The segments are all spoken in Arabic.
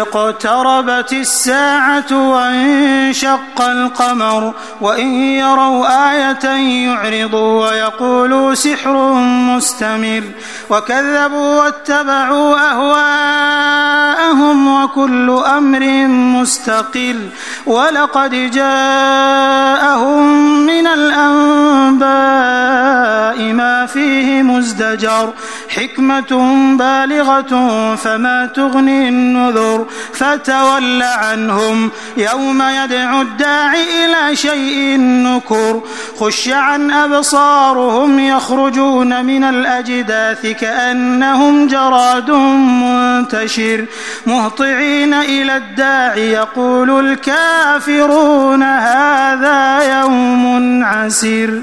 اقتربت الساعة وانشق القمر وإن يروا آية يعرضوا ويقولوا سحر مستمر وكذبوا واتبعوا أهواءهم وكل أمر مستقل ولقد جاءهم من الأنباء ما فيه مزدجر حكمة بالغة فما تغني النذر فتول عنهم يوم يدعو الداعي إلى شيء نكر خش عن أبصارهم يخرجون من الأجداث كأنهم جراد منتشر مهطعين إلى الداعي يقول الكافرون هذا يوم عسير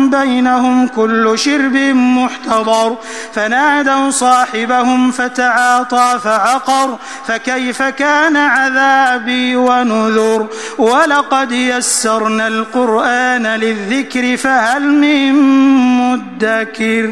بينهم كل شرب محتضر فنادوا صاحبهم فتعاطى فعقر فكيف كان عذابي ونذر ولقد يسرنا القرآن للذكر فهل من مدكر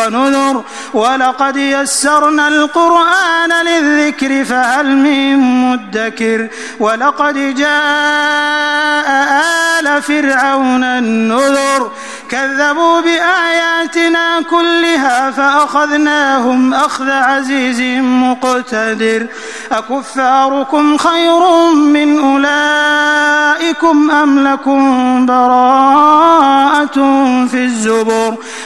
ونذر ولقد يسرنا القرآن للذكر فهل من مدكر ولقد جاء آل فرعون النذر كذبوا بآياتنا كلها فأخذناهم أخذ عزيز مقتدر أكفاركم خير من أولئكم أم لكم براءة في الزبر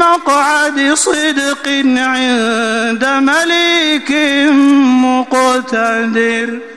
مقعد صدق عند مليك مقتدر.